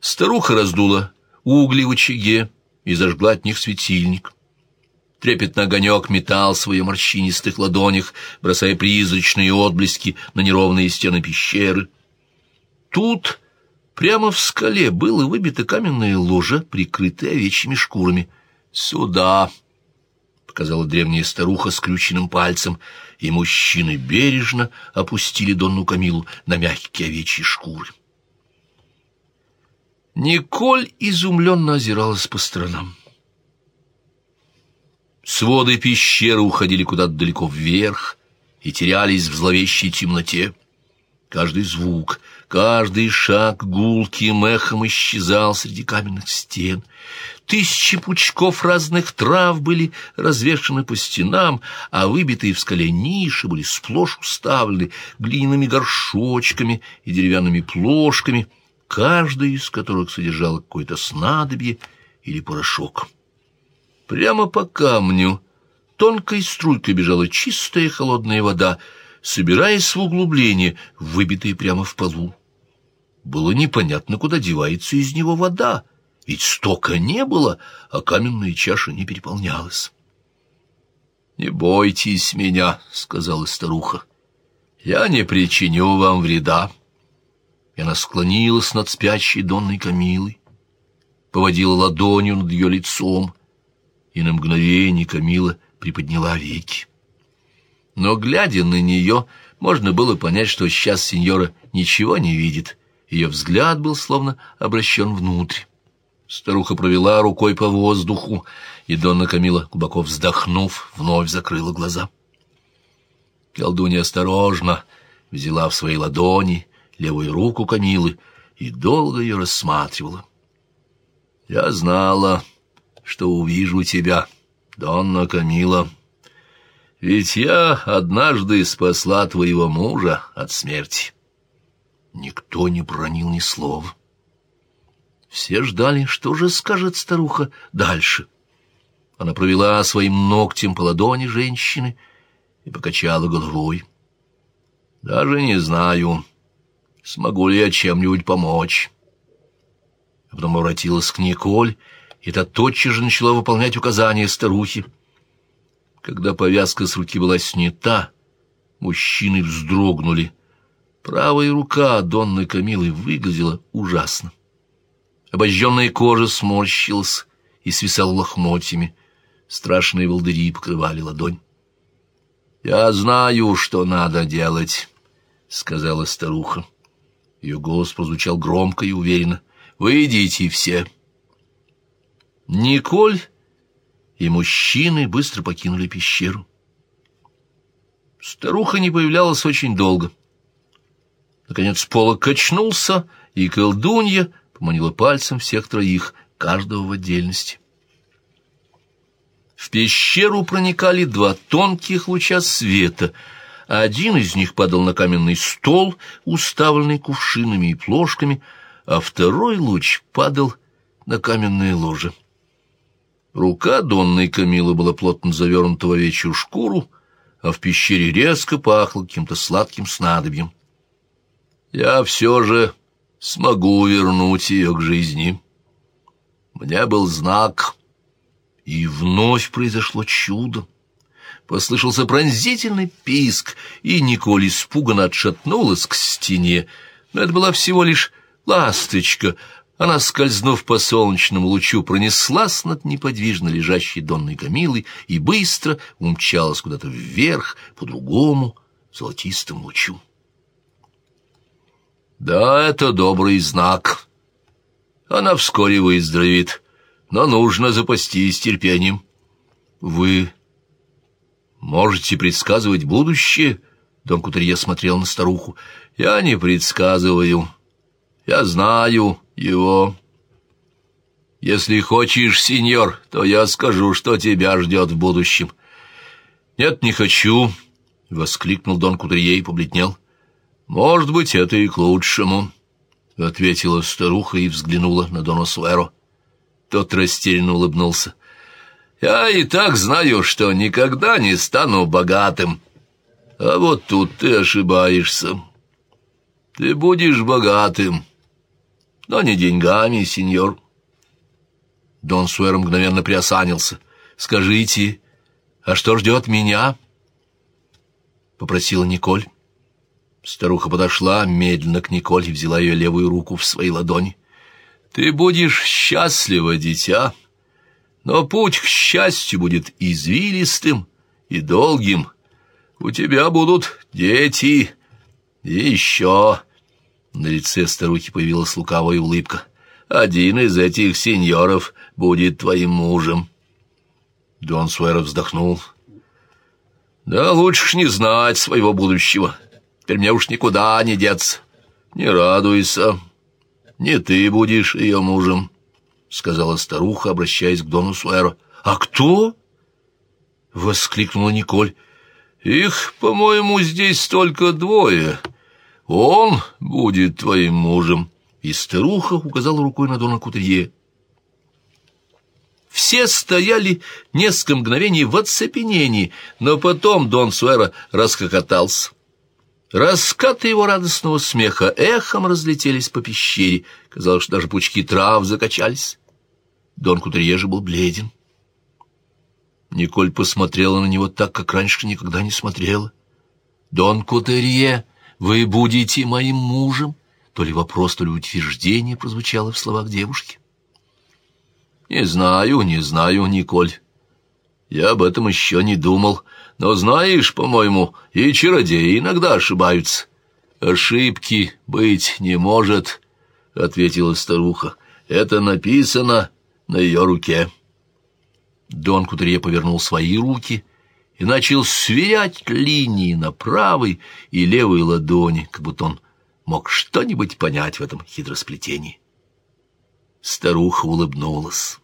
Старуха раздула угли в очаге и зажгла от них светильник. Трепетный огонек метал в своих морщинистых ладонях, бросая призрачные отблески на неровные стены пещеры. Тут, прямо в скале, было выбито каменное ложе, прикрытое овечьими шкурами. «Сюда!» — показала древняя старуха с ключенным пальцем, и мужчины бережно опустили Донну Камилу на мягкие овечьи шкуры. Николь изумленно озиралась по сторонам. Своды пещеры уходили куда-то далеко вверх и терялись в зловещей темноте. Каждый звук, каждый шаг гулким эхом исчезал среди каменных стен. Тысячи пучков разных трав были развешаны по стенам, а выбитые в скале ниши были сплошь уставлены глиняными горшочками и деревянными плошками, каждая из которых содержала какое-то снадобье или порошок. Прямо по камню тонкой струйкой бежала чистая холодная вода, собираясь в углубление, выбитые прямо в полу. Было непонятно, куда девается из него вода, ведь стока не было, а каменная чаша не переполнялась. «Не бойтесь меня», — сказала старуха, — «я не причиню вам вреда». И она склонилась над спящей Донной Камилой, поводила ладонью над ее лицом, и на мгновение Камила приподняла веки. Но, глядя на нее, можно было понять, что сейчас сеньора ничего не видит. Ее взгляд был словно обращен внутрь. Старуха провела рукой по воздуху, и Донна Камила, глубоко вздохнув, вновь закрыла глаза. Колдунья осторожно взяла в свои ладони левую руку Камилы и долго ее рассматривала. «Я знала...» что увижу тебя, Донна Камила. Ведь я однажды спасла твоего мужа от смерти. Никто не бронил ни слова. Все ждали, что же скажет старуха дальше. Она провела своим ногтем по ладони женщины и покачала головой. Даже не знаю, смогу ли я чем-нибудь помочь. А потом обратилась к Николь и та тотчас же начала выполнять указания старухи. Когда повязка с руки была снята, мужчины вздрогнули. Правая рука Донны Камилы выглядела ужасно. Обожженная кожа сморщилась и свисала лохмотьями. Страшные волдыри покрывали ладонь. «Я знаю, что надо делать», — сказала старуха. Ее голос прозвучал громко и уверенно. «Вы идите все». Николь и мужчины быстро покинули пещеру. Старуха не появлялась очень долго. Наконец полок качнулся, и колдунья поманила пальцем всех троих, каждого в отдельности. В пещеру проникали два тонких луча света. Один из них падал на каменный стол, уставленный кувшинами и плошками, а второй луч падал на каменное ложе. Рука Донны Камилы была плотно завернута в овечью шкуру, а в пещере резко пахло каким-то сладким снадобьем. Я все же смогу вернуть ее к жизни. Мне был знак, и вновь произошло чудо. Послышался пронзительный писк, и Николь испуганно отшатнулась к стене. Но это была всего лишь ласточка, она, скользнув по солнечному лучу, пронеслась над неподвижно лежащей Донной Камилой и быстро умчалась куда-то вверх, по другому золотистому лучу. Да, это добрый знак. Она вскоре выздоровеет, но нужно запастись терпением. Вы можете предсказывать будущее? Дон Кутерье смотрел на старуху. Я не предсказываю. Я знаю его. Если хочешь, сеньор, то я скажу, что тебя ждет в будущем. Нет, не хочу, — воскликнул Дон Кудрие и побледнел. Может быть, это и к лучшему, — ответила старуха и взглянула на Дона Суэро. Тот растерянно улыбнулся. Я и так знаю, что никогда не стану богатым. А вот тут ты ошибаешься. Ты будешь богатым, но не деньгами, сеньор. Дон Суэр мгновенно приосанился. «Скажите, а что ждет меня?» — попросила Николь. Старуха подошла медленно к Николь и взяла ее левую руку в свои ладони. «Ты будешь счастлива, дитя, но путь к счастью будет извилистым и долгим. У тебя будут дети и еще...» На лице старухи появилась лукавая улыбка. «Один из этих сеньоров будет твоим мужем». Дон Суэро вздохнул. «Да лучше ж не знать своего будущего». Теперь мне уж никуда не деться. Не радуйся. Не ты будешь ее мужем, — сказала старуха, обращаясь к Дону Суэро. — А кто? — воскликнула Николь. — Их, по-моему, здесь только двое. Он будет твоим мужем. И старуха указала рукой на Дона Кутерье. Все стояли несколько мгновений в оцепенении, но потом Дон Суэро раскокотался. Раскаты его радостного смеха эхом разлетелись по пещере. Казалось, что даже пучки трав закачались. Дон Кутерье же был бледен. Николь посмотрела на него так, как раньше никогда не смотрела. «Дон Кутерье, вы будете моим мужем?» То ли вопрос, то ли утверждение прозвучало в словах девушки. «Не знаю, не знаю, Николь. Я об этом еще не думал. Но знаешь, по-моему, и чародеи иногда ошибаются. Ошибки быть не может, — ответила старуха. Это написано на ее руке. Дон Кутерье повернул свои руки и начал сверять линии на правой и левой ладони, как будто он мог что-нибудь понять в этом хитросплетении. Старуха улыбнулась.